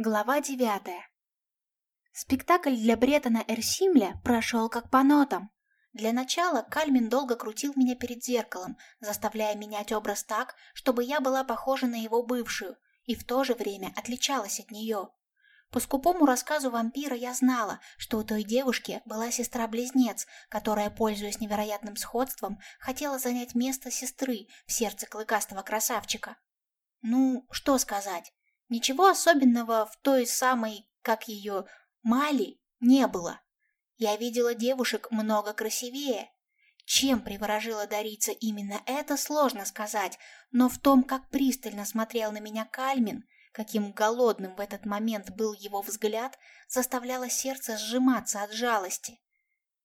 Глава девятая. Спектакль для Бретона Эрсимля прошел как по нотам. Для начала Кальмин долго крутил меня перед зеркалом, заставляя менять образ так, чтобы я была похожа на его бывшую и в то же время отличалась от нее. По скупому рассказу вампира я знала, что у той девушки была сестра-близнец, которая, пользуясь невероятным сходством, хотела занять место сестры в сердце клыкастого красавчика. Ну, что сказать, Ничего особенного в той самой, как ее, Мали не было. Я видела девушек много красивее. Чем приворожила Дарица именно это, сложно сказать, но в том, как пристально смотрел на меня Кальмин, каким голодным в этот момент был его взгляд, заставляло сердце сжиматься от жалости.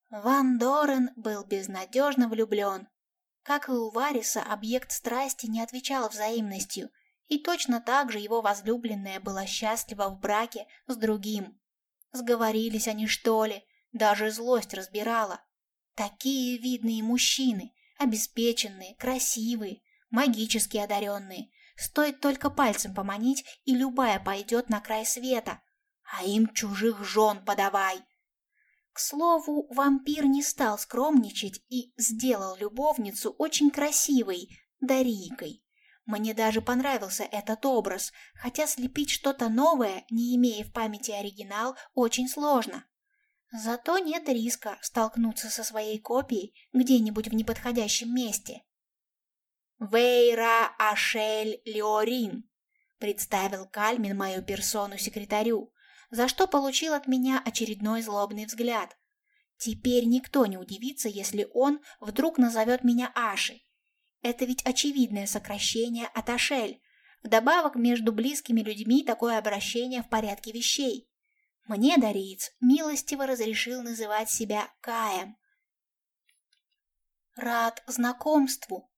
Ван Дорен был безнадежно влюблен. Как и у Вариса, объект страсти не отвечал взаимностью – и точно так же его возлюбленная была счастлива в браке с другим. Сговорились они, что ли, даже злость разбирала. Такие видные мужчины, обеспеченные, красивые, магически одаренные. Стоит только пальцем поманить, и любая пойдет на край света. А им чужих жен подавай. К слову, вампир не стал скромничать и сделал любовницу очень красивой, Дарийкой. Мне даже понравился этот образ, хотя слепить что-то новое, не имея в памяти оригинал, очень сложно. Зато нет риска столкнуться со своей копией где-нибудь в неподходящем месте. «Вейра Ашель Леорин», — представил Кальмин мою персону секретарю, за что получил от меня очередной злобный взгляд. Теперь никто не удивится, если он вдруг назовет меня Ашей. Это ведь очевидное сокращение от Ашель. Вдобавок, между близкими людьми такое обращение в порядке вещей. Мне Дариец милостиво разрешил называть себя Каем. «Рад знакомству!»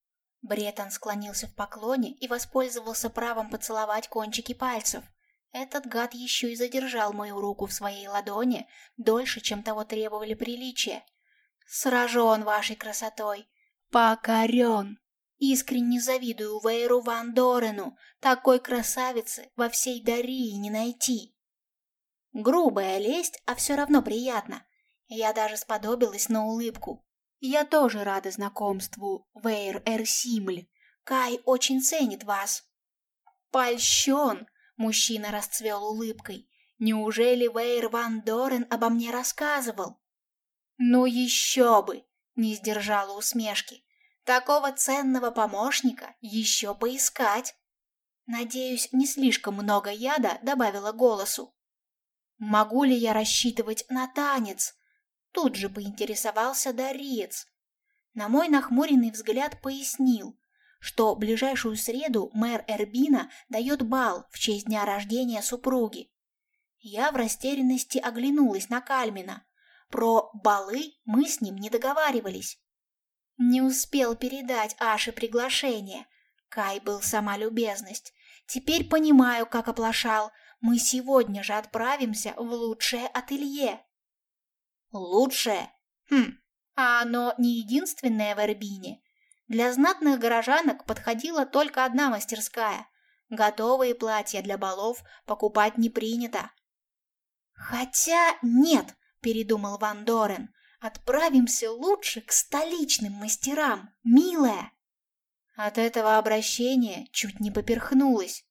Бретон склонился в поклоне и воспользовался правом поцеловать кончики пальцев. Этот гад еще и задержал мою руку в своей ладони дольше, чем того требовали приличия. «Сражен вашей красотой! Покорен!» Искренне завидую Вейру Ван Дорену, такой красавицы во всей Дарии не найти. Грубая лесть, а все равно приятно. Я даже сподобилась на улыбку. Я тоже рада знакомству, Вейр Эрсимль. Кай очень ценит вас. Польщен, мужчина расцвел улыбкой. Неужели Вейр Ван Дорен обо мне рассказывал? Ну еще бы, не сдержала усмешки. Такого ценного помощника еще поискать. Надеюсь, не слишком много яда добавила голосу. Могу ли я рассчитывать на танец? Тут же поинтересовался Дариец. На мой нахмуренный взгляд пояснил, что ближайшую среду мэр Эрбина дает бал в честь дня рождения супруги. Я в растерянности оглянулась на Кальмина. Про балы мы с ним не договаривались. Не успел передать Аше приглашение. Кай был сама любезность. Теперь понимаю, как оплошал. Мы сегодня же отправимся в лучшее ателье. Лучшее? Хм, а оно не единственное в Эрбине. Для знатных горожанок подходила только одна мастерская. Готовые платья для балов покупать не принято. Хотя нет, передумал Ван Дорен. Отправимся лучше к столичным мастерам, милая. От этого обращения чуть не поперхнулась.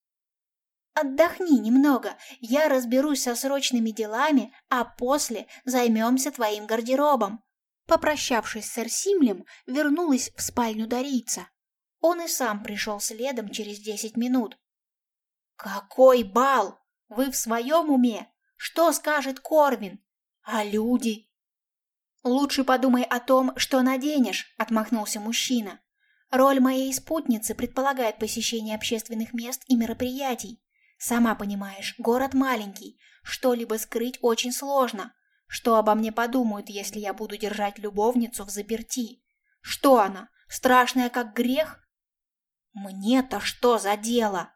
Отдохни немного, я разберусь со срочными делами, а после займемся твоим гардеробом. Попрощавшись с Арсимлем, вернулась в спальню Дарийца. Он и сам пришел следом через десять минут. «Какой бал! Вы в своем уме? Что скажет Корвин? А люди? «Лучше подумай о том, что наденешь», — отмахнулся мужчина. «Роль моей спутницы предполагает посещение общественных мест и мероприятий. Сама понимаешь, город маленький, что-либо скрыть очень сложно. Что обо мне подумают, если я буду держать любовницу в заперти? Что она, страшная как грех? Мне-то что за дело?»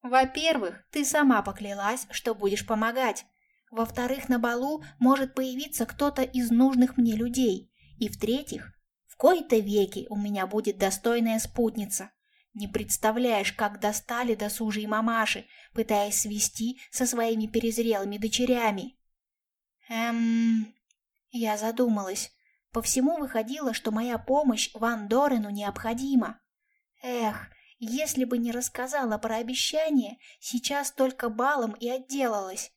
«Во-первых, ты сама поклялась, что будешь помогать. Во-вторых, на балу может появиться кто-то из нужных мне людей. И в-третьих, в кои-то веки у меня будет достойная спутница. Не представляешь, как достали досужие мамаши, пытаясь свести со своими перезрелыми дочерями. Эм... Я задумалась. По всему выходило, что моя помощь Ван Дорену необходима. Эх, если бы не рассказала про обещание, сейчас только балом и отделалась.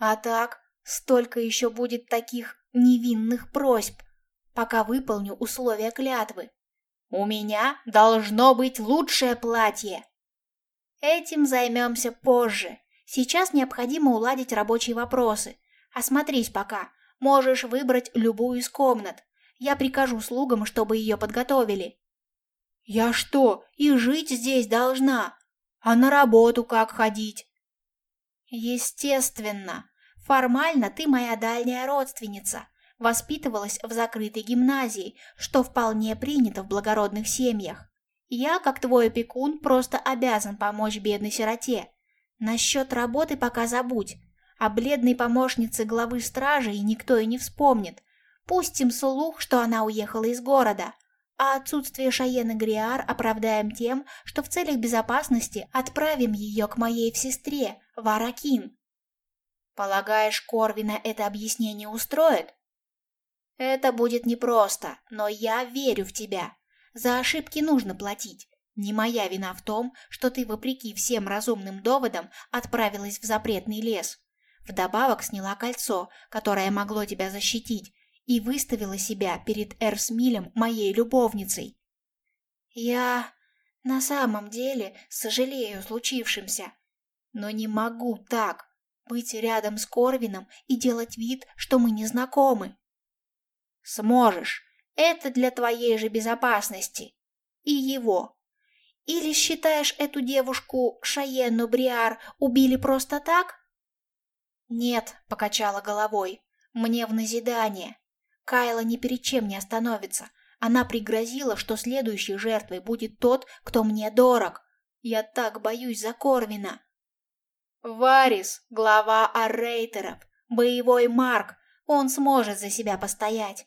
А так, столько еще будет таких невинных просьб, пока выполню условия клятвы. У меня должно быть лучшее платье. Этим займемся позже. Сейчас необходимо уладить рабочие вопросы. Осмотрись пока. Можешь выбрать любую из комнат. Я прикажу слугам, чтобы ее подготовили. Я что, и жить здесь должна? А на работу как ходить? Естественно. Формально ты моя дальняя родственница. Воспитывалась в закрытой гимназии, что вполне принято в благородных семьях. Я, как твой опекун, просто обязан помочь бедной сироте. Насчет работы пока забудь. О бледной помощнице главы стражи никто и не вспомнит. Пустим слух, что она уехала из города а отсутствие Шаены Гриар оправдаем тем, что в целях безопасности отправим ее к моей сестре, Варакин. Полагаешь, Корвина это объяснение устроит? Это будет непросто, но я верю в тебя. За ошибки нужно платить. Не моя вина в том, что ты, вопреки всем разумным доводам, отправилась в запретный лес. Вдобавок сняла кольцо, которое могло тебя защитить, и выставила себя перед Эрсмилем моей любовницей. Я на самом деле сожалею случившимся, но не могу так быть рядом с Корвином и делать вид, что мы не знакомы. Сможешь. Это для твоей же безопасности. И его. Или считаешь эту девушку Шаенну Бриар убили просто так? Нет, покачала головой. Мне в назидание. Кайла ни перед чем не остановится. Она пригрозила, что следующей жертвой будет тот, кто мне дорог. Я так боюсь за Корвина. Варис, глава Аррейтеров, боевой Марк, он сможет за себя постоять.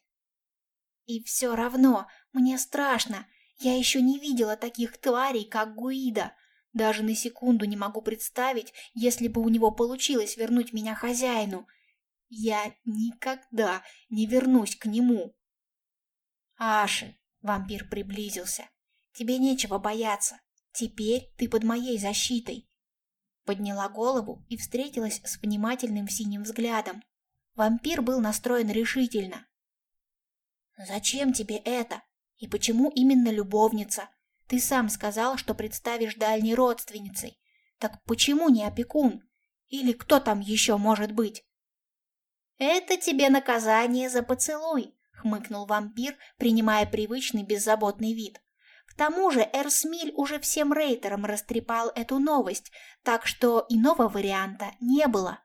И все равно, мне страшно. Я еще не видела таких тварей, как Гуида. Даже на секунду не могу представить, если бы у него получилось вернуть меня хозяину. Я никогда не вернусь к нему. Аши, вампир приблизился. Тебе нечего бояться. Теперь ты под моей защитой. Подняла голову и встретилась с внимательным синим взглядом. Вампир был настроен решительно. «Зачем тебе это? И почему именно любовница? Ты сам сказал, что представишь дальней родственницей. Так почему не опекун? Или кто там еще может быть?» «Это тебе наказание за поцелуй», — хмыкнул вампир, принимая привычный беззаботный вид. К тому же Эрсмиль уже всем рейтерам растрепал эту новость, так что иного варианта не было.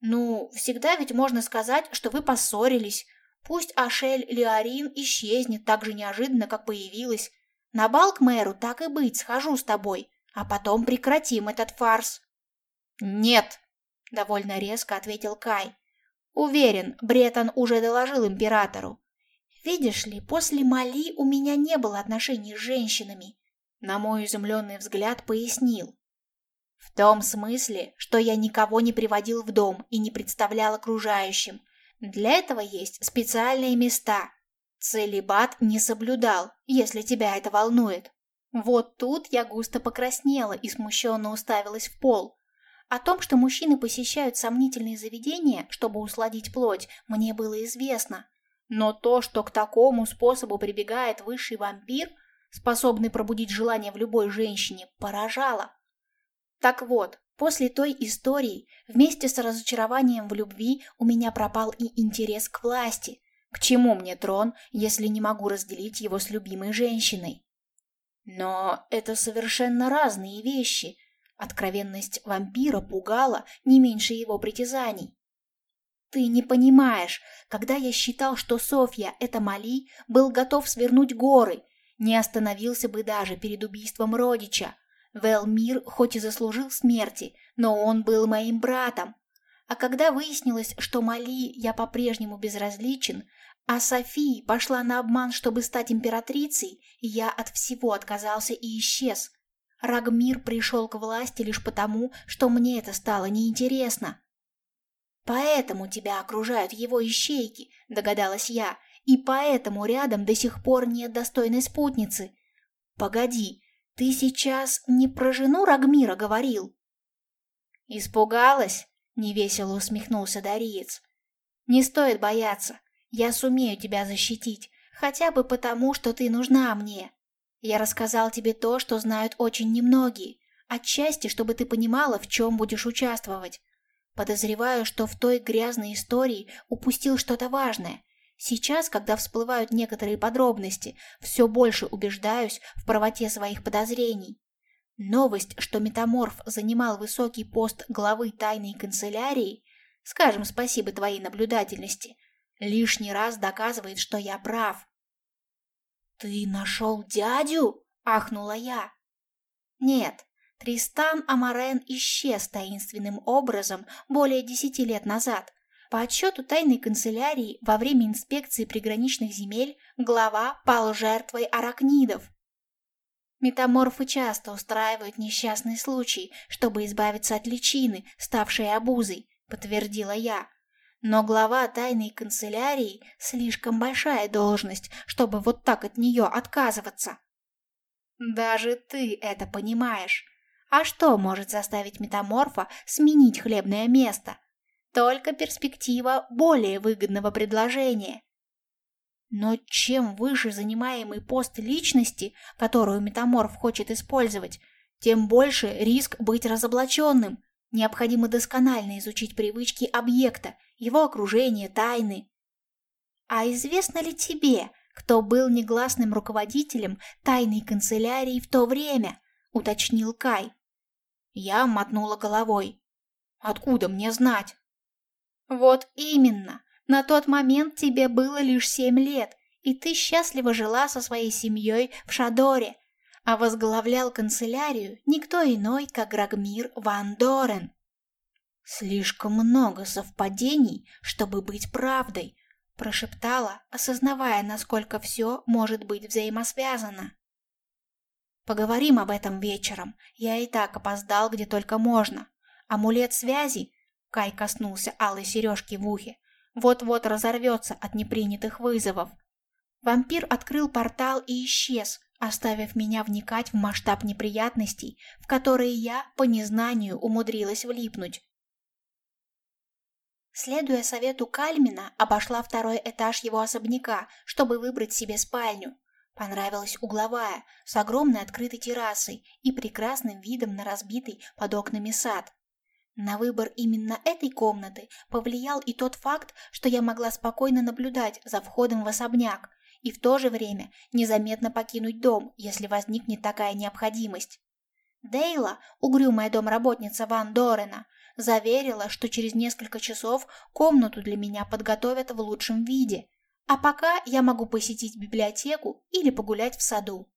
«Ну, всегда ведь можно сказать, что вы поссорились. Пусть Ашель Леорин исчезнет так же неожиданно, как появилась. На бал к мэру так и быть, схожу с тобой, а потом прекратим этот фарс». «Нет», — довольно резко ответил Кай. Уверен, Бретон уже доложил императору. Видишь ли, после Мали у меня не было отношений с женщинами. На мой изумленный взгляд пояснил. В том смысле, что я никого не приводил в дом и не представлял окружающим. Для этого есть специальные места. Целебат не соблюдал, если тебя это волнует. Вот тут я густо покраснела и смущенно уставилась в пол. О том, что мужчины посещают сомнительные заведения, чтобы усладить плоть, мне было известно. Но то, что к такому способу прибегает высший вампир, способный пробудить желание в любой женщине, поражало. Так вот, после той истории, вместе с разочарованием в любви, у меня пропал и интерес к власти. К чему мне трон, если не могу разделить его с любимой женщиной? Но это совершенно разные вещи – Откровенность вампира пугала не меньше его притязаний. «Ты не понимаешь, когда я считал, что Софья — это Мали, был готов свернуть горы, не остановился бы даже перед убийством родича. Велмир хоть и заслужил смерти, но он был моим братом. А когда выяснилось, что Мали я по-прежнему безразличен, А София пошла на обман, чтобы стать императрицей, я от всего отказался и исчез. Рагмир пришел к власти лишь потому, что мне это стало неинтересно. «Поэтому тебя окружают его ищейки», — догадалась я, «и поэтому рядом до сих пор нет достойной спутницы. Погоди, ты сейчас не про жену Рагмира говорил?» «Испугалась?» — невесело усмехнулся Дариец. «Не стоит бояться. Я сумею тебя защитить, хотя бы потому, что ты нужна мне. Я рассказал тебе то, что знают очень немногие, отчасти, чтобы ты понимала, в чем будешь участвовать. Подозреваю, что в той грязной истории упустил что-то важное. Сейчас, когда всплывают некоторые подробности, все больше убеждаюсь в правоте своих подозрений. Новость, что Метаморф занимал высокий пост главы тайной канцелярии, скажем спасибо твоей наблюдательности, лишний раз доказывает, что я прав. «Ты нашел дядю?» – ахнула я. «Нет, Тристан Амарен исчез таинственным образом более десяти лет назад. По отчету тайной канцелярии во время инспекции приграничных земель глава пал жертвой аракнидов. Метаморфы часто устраивают несчастный случай, чтобы избавиться от личины, ставшей обузой, подтвердила я. Но глава тайной канцелярии слишком большая должность, чтобы вот так от нее отказываться. Даже ты это понимаешь. А что может заставить метаморфа сменить хлебное место? Только перспектива более выгодного предложения. Но чем выше занимаемый пост личности, которую метаморф хочет использовать, тем больше риск быть разоблаченным. Необходимо досконально изучить привычки объекта его окружение, тайны. А известно ли тебе, кто был негласным руководителем тайной канцелярии в то время? Уточнил Кай. Я мотнула головой. Откуда мне знать? Вот именно. На тот момент тебе было лишь семь лет, и ты счастливо жила со своей семьей в Шадоре, а возглавлял канцелярию никто иной, как Рагмир Ван Дорен. «Слишком много совпадений, чтобы быть правдой», – прошептала, осознавая, насколько все может быть взаимосвязано. «Поговорим об этом вечером. Я и так опоздал, где только можно. Амулет связи?» – Кай коснулся алой сережки в ухе. «Вот-вот разорвется от непринятых вызовов». Вампир открыл портал и исчез, оставив меня вникать в масштаб неприятностей, в которые я, по незнанию, умудрилась влипнуть. Следуя совету Кальмина, обошла второй этаж его особняка, чтобы выбрать себе спальню. Понравилась угловая, с огромной открытой террасой и прекрасным видом на разбитый под окнами сад. На выбор именно этой комнаты повлиял и тот факт, что я могла спокойно наблюдать за входом в особняк и в то же время незаметно покинуть дом, если возникнет такая необходимость. Дейла, угрюмая домработница Ван Дорена, Заверила, что через несколько часов комнату для меня подготовят в лучшем виде, а пока я могу посетить библиотеку или погулять в саду.